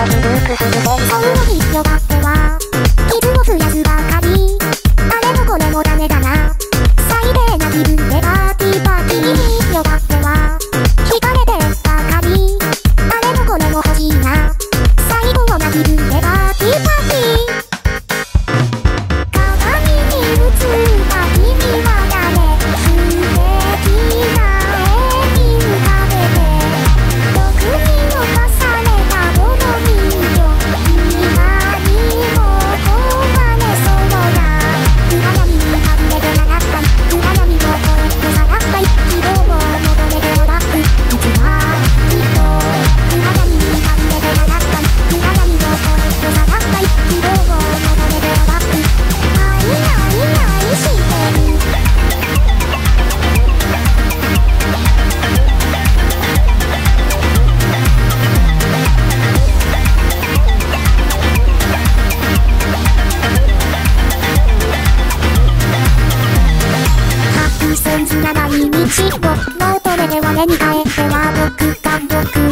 I've been シート、ノートでは目に返っては僕が僕。